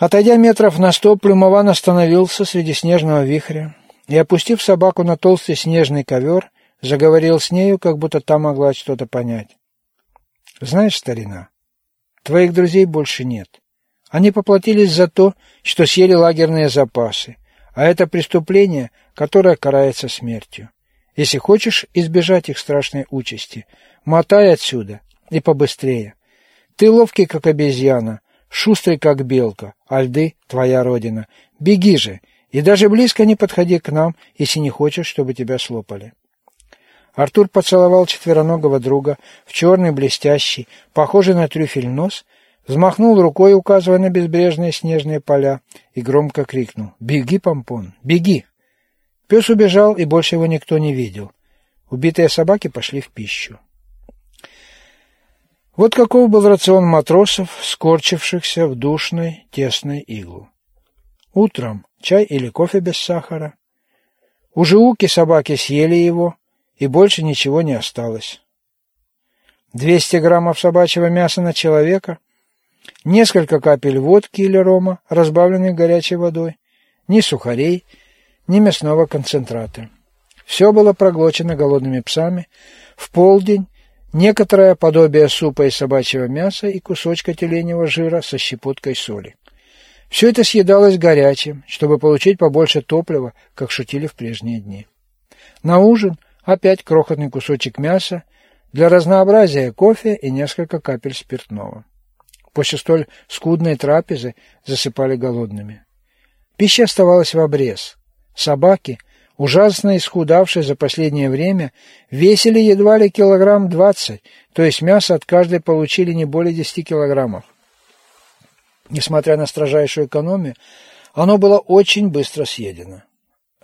Отойдя метров на сто, Плюмован остановился среди снежного вихря и, опустив собаку на толстый снежный ковер, заговорил с нею, как будто та могла что-то понять. «Знаешь, старина, твоих друзей больше нет. Они поплатились за то, что съели лагерные запасы, а это преступление, которое карается смертью. Если хочешь избежать их страшной участи, мотай отсюда и побыстрее. Ты ловкий, как обезьяна, шустрый, как белка, а льды — твоя родина. Беги же, и даже близко не подходи к нам, если не хочешь, чтобы тебя слопали». Артур поцеловал четвероногого друга в черный блестящий, похожий на трюфель нос, взмахнул рукой, указывая на безбрежные снежные поля, и громко крикнул «Беги, помпон, беги!». Пес убежал, и больше его никто не видел. Убитые собаки пошли в пищу. Вот каков был рацион матросов, скорчившихся в душной, тесной иглу. Утром чай или кофе без сахара. У Жиуки собаки съели его, и больше ничего не осталось. 200 граммов собачьего мяса на человека, несколько капель водки или рома, разбавленных горячей водой, ни сухарей, ни мясного концентрата. Все было проглочено голодными псами. В полдень некоторое подобие супа из собачьего мяса и кусочка теленевого жира со щепоткой соли. Все это съедалось горячим, чтобы получить побольше топлива, как шутили в прежние дни. На ужин опять крохотный кусочек мяса, для разнообразия кофе и несколько капель спиртного. После столь скудной трапезы засыпали голодными. Пища оставалась в обрез. Собаки, ужасно исхудавшие за последнее время, весили едва ли килограмм двадцать, то есть мясо от каждой получили не более десяти килограммов. Несмотря на строжайшую экономию, оно было очень быстро съедено.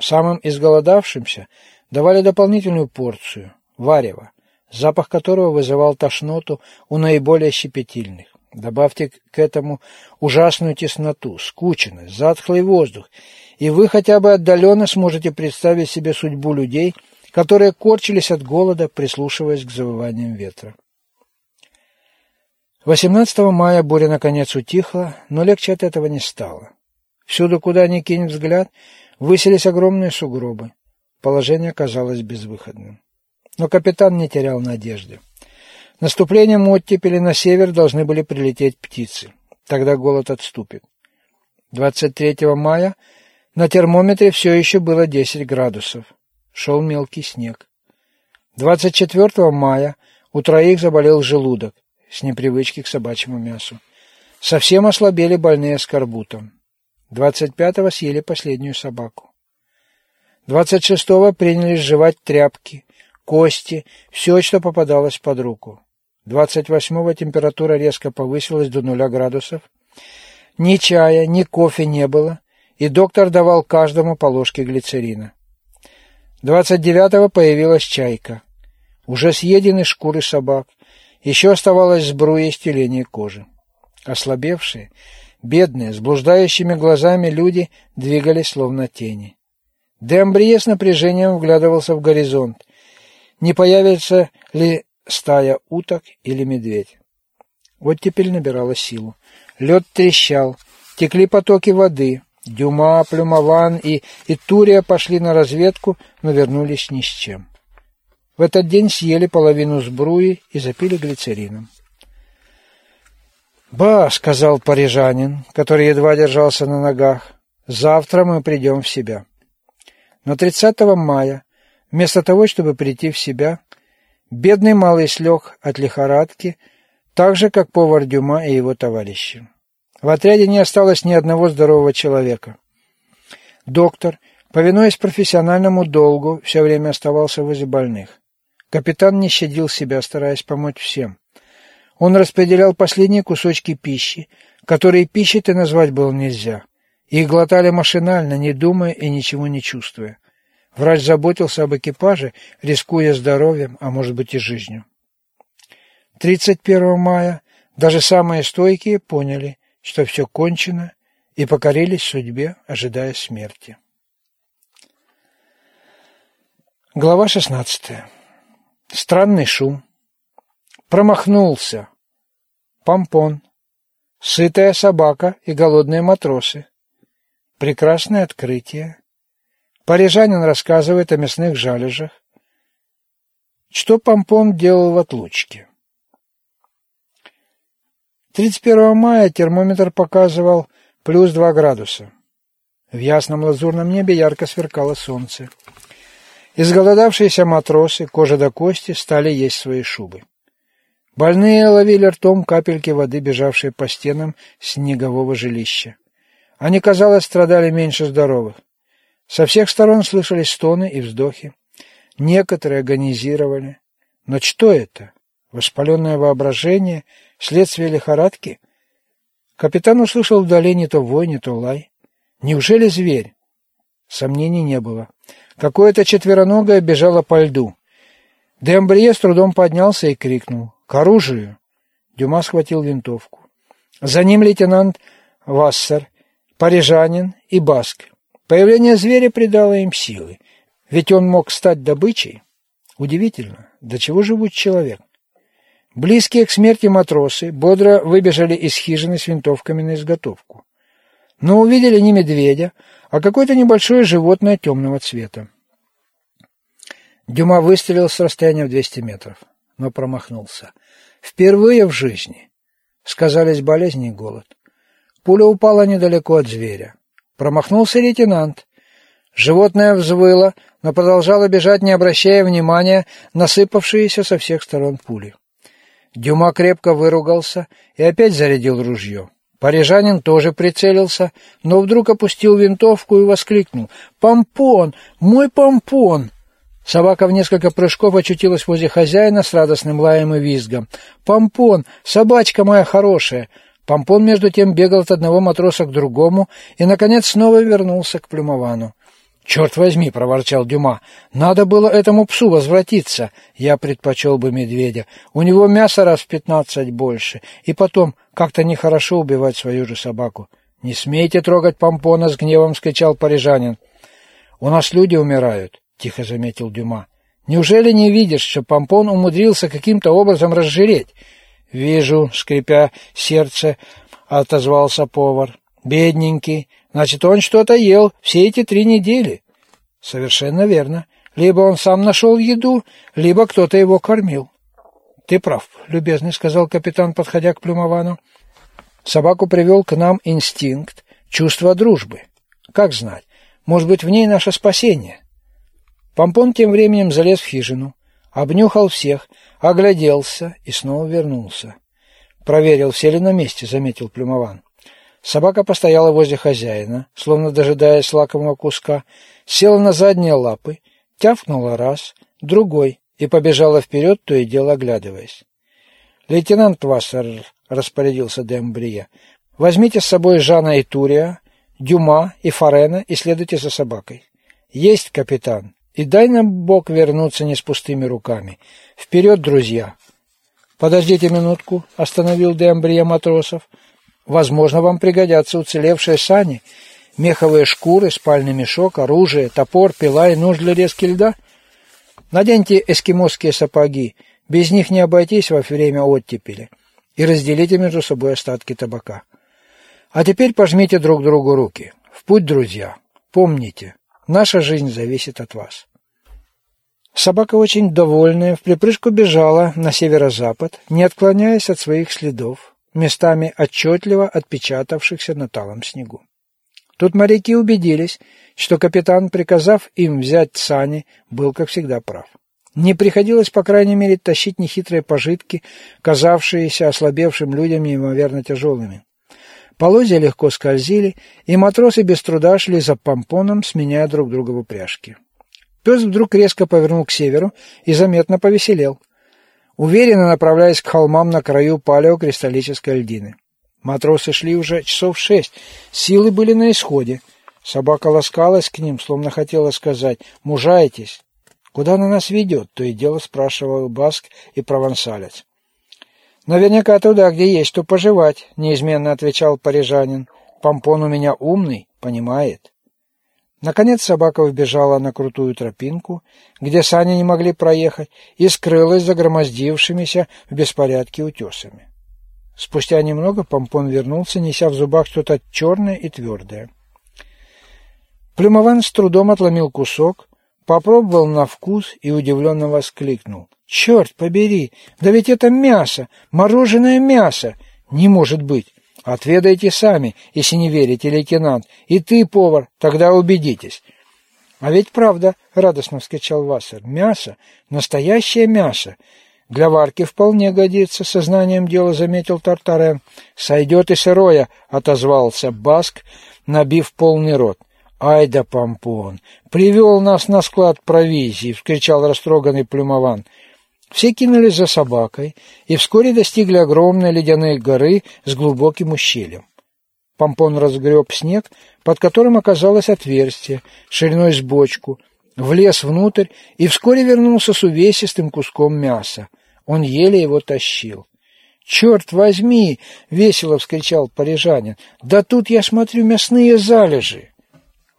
Самым изголодавшимся давали дополнительную порцию – варево, запах которого вызывал тошноту у наиболее щепетильных. Добавьте к этому ужасную тесноту, скученность, затхлый воздух, и вы хотя бы отдаленно сможете представить себе судьбу людей, которые корчились от голода, прислушиваясь к завываниям ветра. 18 мая буря наконец утихла, но легче от этого не стало. Всюду, куда ни кинь взгляд, высились огромные сугробы. Положение казалось безвыходным. Но капитан не терял надежды. Наступлением оттепели на север должны были прилететь птицы. Тогда голод отступит. 23 мая на термометре все еще было 10 градусов. Шел мелкий снег. 24 мая у троих заболел желудок с непривычки к собачьему мясу. Совсем ослабели больные скорбутом. 25-го съели последнюю собаку. 26-го принялись жевать тряпки, кости, все, что попадалось под руку. 28-го температура резко повысилась до нуля градусов. Ни чая, ни кофе не было, и доктор давал каждому по ложке глицерина. 29-го появилась чайка. Уже съедены шкуры собак, еще оставалось сбруя из тюленей кожи. Ослабевшие, бедные, с блуждающими глазами люди двигались словно тени. Дембрие с напряжением вглядывался в горизонт. Не появится ли стая уток или медведь? Вот теперь набирала силу. Лед трещал, текли потоки воды. Дюма, Плюмован и Итурия пошли на разведку, но вернулись ни с чем. В этот день съели половину сбруи и запили глицерином. «Ба!» — сказал парижанин, который едва держался на ногах. «Завтра мы придем в себя». Но 30 мая, вместо того, чтобы прийти в себя, бедный малый слег от лихорадки, так же, как повар Дюма и его товарищи. В отряде не осталось ни одного здорового человека. Доктор, повинуясь профессиональному долгу, все время оставался возле больных. Капитан не щадил себя, стараясь помочь всем. Он распределял последние кусочки пищи, которые пищей-то назвать было нельзя. Их глотали машинально, не думая и ничего не чувствуя. Врач заботился об экипаже, рискуя здоровьем, а может быть и жизнью. 31 мая даже самые стойкие поняли, что все кончено, и покорились судьбе, ожидая смерти. Глава шестнадцатая. Странный шум. Промахнулся. Помпон. Сытая собака и голодные матросы. Прекрасное открытие. Парижанин рассказывает о мясных жалежах. Что Помпон делал в отлучке? 31 мая термометр показывал плюс 2 градуса. В ясном лазурном небе ярко сверкало солнце. Изголодавшиеся матросы, кожа до кости, стали есть свои шубы. Больные ловили ртом капельки воды, бежавшие по стенам снегового жилища. Они, казалось, страдали меньше здоровых. Со всех сторон слышались стоны и вздохи. Некоторые агонизировали. Но что это? Воспаленное воображение? Следствие лихорадки? Капитан услышал вдали не то вой, не то лай. Неужели зверь? Сомнений не было. Какое-то четвероногое бежало по льду. Дембрие с трудом поднялся и крикнул. «К оружию!» Дюма схватил винтовку. За ним лейтенант Вассер, парижанин и баск. Появление зверя придало им силы. Ведь он мог стать добычей. Удивительно, до чего живут человек. Близкие к смерти матросы бодро выбежали из хижины с винтовками на изготовку. Но увидели не медведя, а какое-то небольшое животное темного цвета. Дюма выстрелил с расстояния в 200 метров, но промахнулся. Впервые в жизни. Сказались болезни и голод. Пуля упала недалеко от зверя. Промахнулся лейтенант. Животное взвыло, но продолжало бежать, не обращая внимания на сыпавшиеся со всех сторон пули. Дюма крепко выругался и опять зарядил ружье. Парижанин тоже прицелился, но вдруг опустил винтовку и воскликнул. «Помпон! Мой помпон!» Собака в несколько прыжков очутилась возле хозяина с радостным лаем и визгом. «Помпон! Собачка моя хорошая!» Помпон между тем бегал от одного матроса к другому и, наконец, снова вернулся к Плюмовану. «Черт возьми!» — проворчал Дюма. «Надо было этому псу возвратиться. Я предпочел бы медведя. У него мяса раз в пятнадцать больше. И потом, как-то нехорошо убивать свою же собаку». «Не смейте трогать помпона!» — с гневом скричал парижанин. «У нас люди умирают», — тихо заметил Дюма. «Неужели не видишь, что помпон умудрился каким-то образом разжиреть?» «Вижу», — скрипя сердце, отозвался повар. «Бедненький. Значит, он что-то ел все эти три недели». «Совершенно верно. Либо он сам нашел еду, либо кто-то его кормил». «Ты прав, любезный», — сказал капитан, подходя к Плюмовану. «Собаку привел к нам инстинкт, чувство дружбы. Как знать, может быть, в ней наше спасение». Помпон тем временем залез в хижину, обнюхал всех, огляделся и снова вернулся. Проверил, все ли на месте, заметил Плюмован. Собака постояла возле хозяина, словно дожидаясь лакомого куска, села на задние лапы, тявкнула раз, другой и побежала вперед, то и дело оглядываясь. «Лейтенант Вассер», — распорядился Дембрия, — «возьмите с собой Жана и Турия, Дюма и Фарена и следуйте за собакой». «Есть, капитан», и дай нам Бог вернуться не с пустыми руками. Вперед, друзья! Подождите минутку, остановил Дембрия матросов. Возможно, вам пригодятся уцелевшие сани, меховые шкуры, спальный мешок, оружие, топор, пила и нож для резки льда. Наденьте эскимосские сапоги, без них не обойтись во время оттепели, и разделите между собой остатки табака. А теперь пожмите друг другу руки. В путь, друзья. Помните, Наша жизнь зависит от вас. Собака, очень довольная, в припрыжку бежала на северо-запад, не отклоняясь от своих следов, местами отчетливо отпечатавшихся на талом снегу. Тут моряки убедились, что капитан, приказав им взять сани, был, как всегда, прав. Не приходилось, по крайней мере, тащить нехитрые пожитки, казавшиеся ослабевшим людям неимоверно тяжелыми. Полозья легко скользили, и матросы без труда шли за помпоном, сменяя друг друга в упряжке. Пес вдруг резко повернул к северу и заметно повеселел, уверенно направляясь к холмам на краю палеокристаллической льдины. Матросы шли уже часов шесть, силы были на исходе. Собака ласкалась к ним, словно хотела сказать «мужайтесь». «Куда она нас ведет?» — то и дело спрашивал Баск и провансалец. «Наверняка туда, где есть что пожевать», — неизменно отвечал парижанин. «Помпон у меня умный, понимает». Наконец собака вбежала на крутую тропинку, где сани не могли проехать, и скрылась за громоздившимися в беспорядке утесами. Спустя немного Помпон вернулся, неся в зубах что-то черное и твердое. Плюмован с трудом отломил кусок, попробовал на вкус и удивленно воскликнул. «Черт побери! Да ведь это мясо! Мороженое мясо! Не может быть! Отведайте сами, если не верите, лейтенант. И ты, повар, тогда убедитесь!» «А ведь правда!» — радостно вскричал Вассер. «Мясо! Настоящее мясо! Для варки вполне годится, сознанием дела заметил Тартарен. «Сойдет и сырое!» — отозвался Баск, набив полный рот. «Ай да помпон! Привел нас на склад провизии!» — вскричал растроганный Плюмован. Все кинулись за собакой и вскоре достигли огромной ледяной горы с глубоким ущельем. Помпон разгреб снег, под которым оказалось отверстие, шириной с бочку, влез внутрь и вскоре вернулся с увесистым куском мяса. Он еле его тащил. «Черт возьми!» — весело вскричал парижанин. «Да тут, я смотрю, мясные залежи!»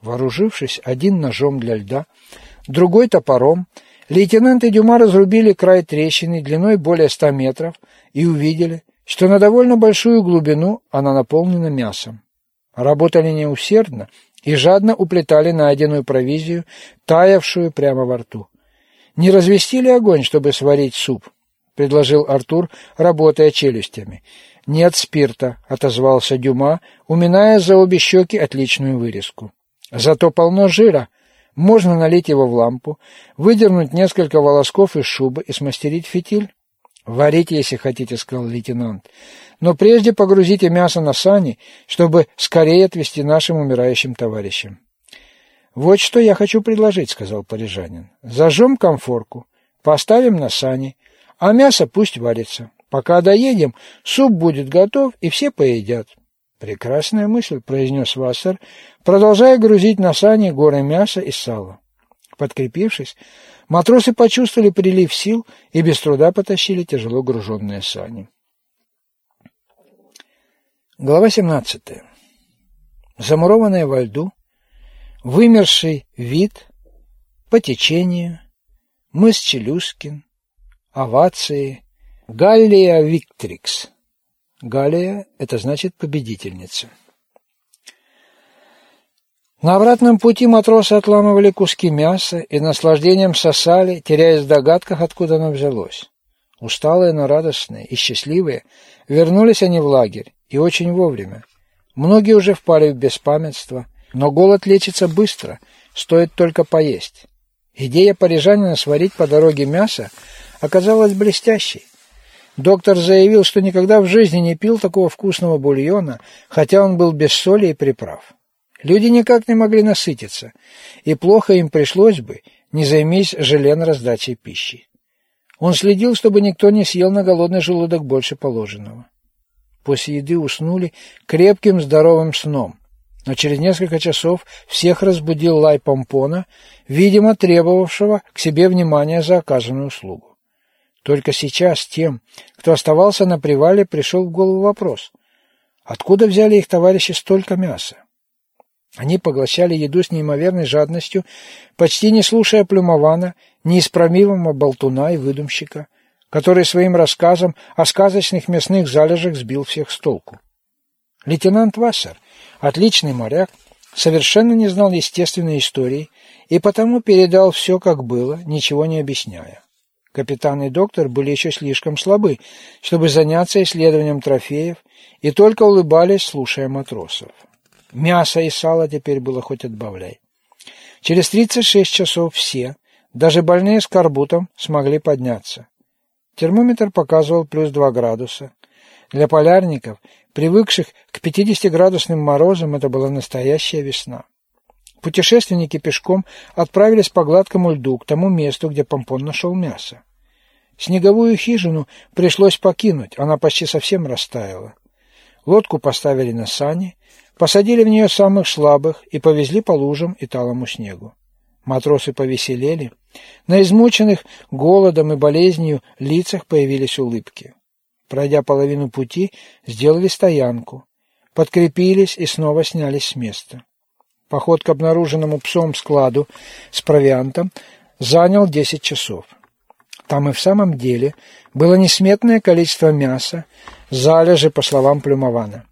Вооружившись один ножом для льда, другой топором, лейтенант и Дюма разрубили край трещины длиной более ста метров и увидели, что на довольно большую глубину она наполнена мясом. Работали неусердно и жадно уплетали найденную провизию, таявшую прямо во рту. Не развести ли огонь, чтобы сварить суп? предложил Артур, работая челюстями. Нет спирта, отозвался Дюма, уминая за обе щеки отличную вырезку. Зато полно жира. Можно налить его в лампу, выдернуть несколько волосков из шубы и смастерить фитиль. «Варите, если хотите», — сказал лейтенант. «Но прежде погрузите мясо на сани, чтобы скорее отвезти нашим умирающим товарищам». «Вот что я хочу предложить», — сказал парижанин. «Зажжем комфорку, поставим на сани, а мясо пусть варится. Пока доедем, суп будет готов, и все поедят». «Прекрасная мысль», — произнес Вассер, продолжая грузить на сани горы мяса и сала. Подкрепившись, матросы почувствовали прилив сил и без труда потащили тяжело груженные сани. Глава 17. Замурованная во льду, вымерший вид, по течению, мыс Челюскин, овации, Галлия Виктрикс. Галия – это значит победительница. На обратном пути матросы отламывали куски мяса и наслаждением сосали, теряясь в догадках, откуда оно взялось. Усталые, но радостные и счастливые, вернулись они в лагерь, и очень вовремя. Многие уже впали в беспамятство, но голод лечится быстро, стоит только поесть. Идея парижанина сварить по дороге мясо оказалась блестящей. Доктор заявил, что никогда в жизни не пил такого вкусного бульона, хотя он был без соли и приправ. Люди никак не могли насытиться, и плохо им пришлось бы, не займись Желен раздачей пищи. Он следил, чтобы никто не съел на голодный желудок больше положенного. После еды уснули крепким здоровым сном, но через несколько часов всех разбудил лай помпона, видимо, требовавшего к себе внимания за оказанную услугу. Только сейчас тем, кто оставался на привале, пришел в голову вопрос. Откуда взяли их товарищи столько мяса? Они поглощали еду с неимоверной жадностью, почти не слушая Плюмована, неисправимого болтуна и выдумщика, который своим рассказом о сказочных мясных залежах сбил всех с толку. Лейтенант Вассер, отличный моряк, совершенно не знал естественной истории и потому передал все, как было, ничего не объясняя. Капитан и доктор были еще слишком слабы, чтобы заняться исследованием трофеев, и только улыбались, слушая матросов. Мясо и сало теперь было хоть отбавляй. Через 36 часов все, даже больные с карбутом, смогли подняться. Термометр показывал плюс 2 градуса. Для полярников, привыкших к 50-градусным морозам, это была настоящая весна. Путешественники пешком отправились по гладкому льду к тому месту, где Помпон нашел мясо. Снеговую хижину пришлось покинуть, она почти совсем растаяла. Лодку поставили на сани, посадили в нее самых слабых и повезли по лужам и талому снегу. Матросы повеселели, на измученных голодом и болезнью лицах появились улыбки. Пройдя половину пути, сделали стоянку, подкрепились и снова снялись с места. Поход к обнаруженному псом складу с провиантом занял десять часов. Там и в самом деле было несметное количество мяса, залежи, по словам Плюмована.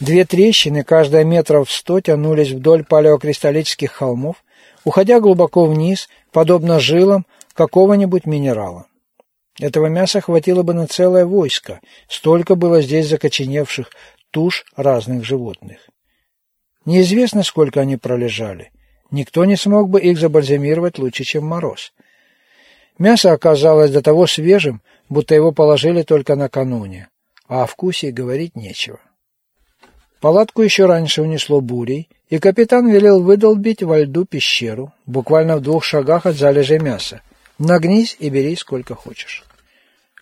Две трещины, каждая метров сто, тянулись вдоль палеокристаллических холмов, уходя глубоко вниз, подобно жилам какого-нибудь минерала. Этого мяса хватило бы на целое войско, столько было здесь закоченевших туш разных животных. Неизвестно, сколько они пролежали. Никто не смог бы их забальзамировать лучше, чем мороз. Мясо оказалось до того свежим, будто его положили только накануне, а о вкусе говорить нечего. Палатку еще раньше унесло бурей, и капитан велел выдолбить во льду пещеру, буквально в двух шагах от залежей мяса. Нагнись и бери сколько хочешь.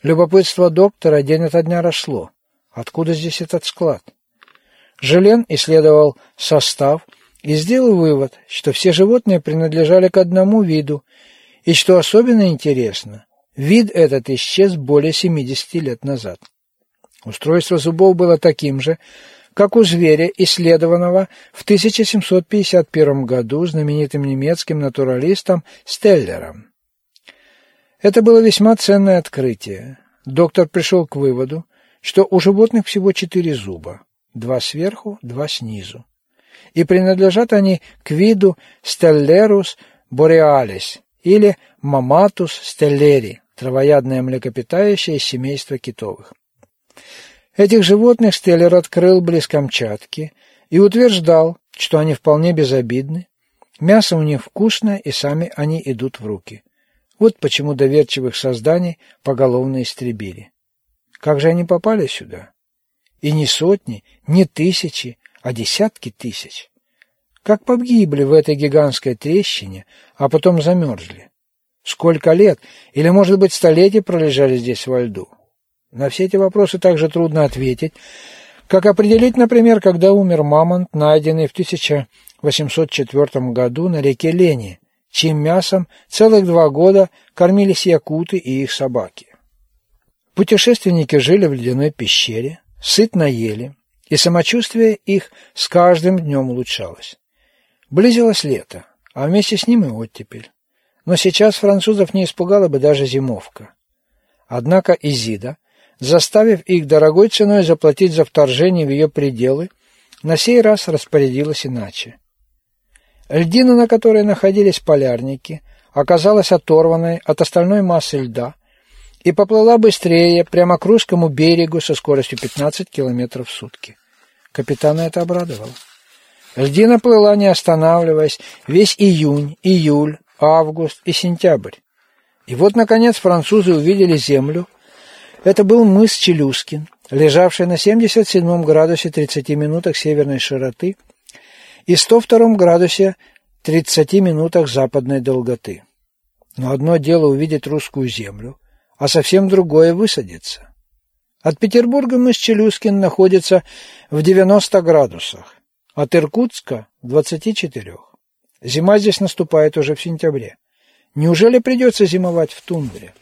Любопытство доктора день ото дня росло. Откуда здесь этот склад? Желен исследовал состав и сделал вывод, что все животные принадлежали к одному виду, и что особенно интересно, вид этот исчез более 70 лет назад. Устройство зубов было таким же, как у зверя, исследованного в 1751 году знаменитым немецким натуралистом Стеллером. Это было весьма ценное открытие. Доктор пришел к выводу, что у животных всего четыре зуба, два сверху, два снизу. И принадлежат они к виду Stellerus borealis или Mammatus stelleri, травоядное млекопитающее из семейства китовых. Этих животных Стеллер открыл близ Камчатки и утверждал, что они вполне безобидны, мясо у них вкусное и сами они идут в руки. Вот почему доверчивых созданий поголовно истребили. Как же они попали сюда? И не сотни, не тысячи, а десятки тысяч. Как погибли в этой гигантской трещине, а потом замерзли? Сколько лет, или, может быть, столетий пролежали здесь во льду? На все эти вопросы также трудно ответить, как определить, например, когда умер мамонт, найденный в 1804 году на реке Лени, чьим мясом целых два года кормились якуты и их собаки. Путешественники жили в ледяной пещере, сытно ели, и самочувствие их с каждым днем улучшалось. Близилось лето, а вместе с ним и оттепель. Но сейчас французов не испугала бы даже зимовка. Однако Изида, заставив их дорогой ценой заплатить за вторжение в ее пределы, на сей раз распорядилась иначе. Льдина, на которой находились полярники, оказалась оторванной от остальной массы льда и поплыла быстрее прямо к русскому берегу со скоростью 15 км в сутки. Капитана это обрадовало. Льдина плыла, не останавливаясь, весь июнь, июль, август и сентябрь. И вот, наконец, французы увидели землю. Это был мыс Челюскин, лежавший на 77 градусе 30 минутах северной широты и 102 градусе 30 минутах западной долготы. Но одно дело увидеть русскую землю, а совсем другое высадиться. От Петербурга мыс Челюскин находится в 90 градусах, от Иркутска – в 24. Зима здесь наступает уже в сентябре. Неужели придется зимовать в тундре?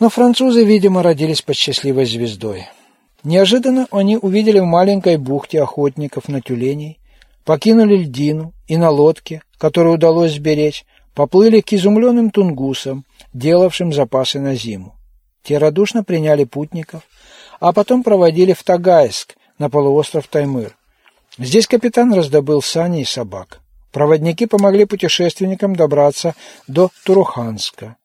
Но французы, видимо, родились под счастливой звездой. Неожиданно они увидели в маленькой бухте охотников на тюленей, покинули льдину и на лодке, которую удалось сберечь, поплыли к изумленным тунгусам, делавшим запасы на зиму. Те радушно приняли путников, а потом проводили в Тагайск, на полуостров Таймыр. Здесь капитан раздобыл сани и собак. Проводники помогли путешественникам добраться до Туруханска.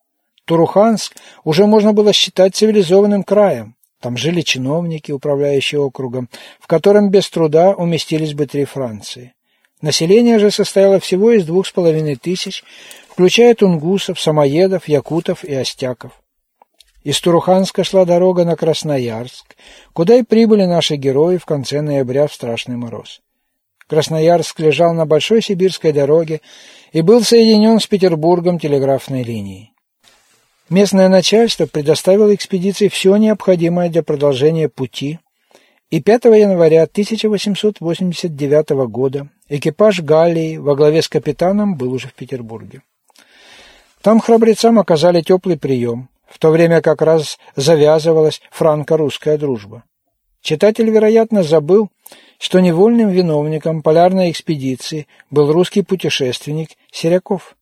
Туруханск уже можно было считать цивилизованным краем. Там жили чиновники, управляющие округом, в котором без труда уместились бы три Франции. Население же состояло всего из двух с половиной тысяч, включая тунгусов, самоедов, якутов и остяков. Из Туруханска шла дорога на Красноярск, куда и прибыли наши герои в конце ноября в страшный мороз. Красноярск лежал на большой сибирской дороге и был соединен с Петербургом телеграфной линией. Местное начальство предоставило экспедиции все необходимое для продолжения пути, и 5 января 1889 года экипаж Галлии во главе с капитаном был уже в Петербурге. Там храбрецам оказали теплый прием, в то время как раз завязывалась франко-русская дружба. Читатель, вероятно, забыл, что невольным виновником полярной экспедиции был русский путешественник Серяков.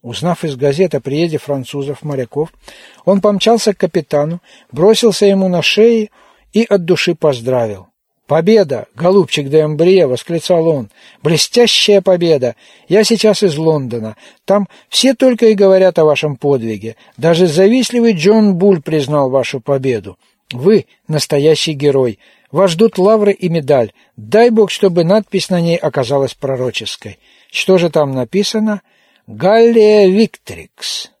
Узнав из газет о приезде французов-моряков, он помчался к капитану, бросился ему на шею и от души поздравил. «Победа, голубчик де Амбрие!» — восклицал он. «Блестящая победа! Я сейчас из Лондона. Там все только и говорят о вашем подвиге. Даже завистливый Джон Буль признал вашу победу. Вы — настоящий герой. Вас ждут лавры и медаль. Дай Бог, чтобы надпись на ней оказалась пророческой. Что же там написано?» Галлия Виктрикс.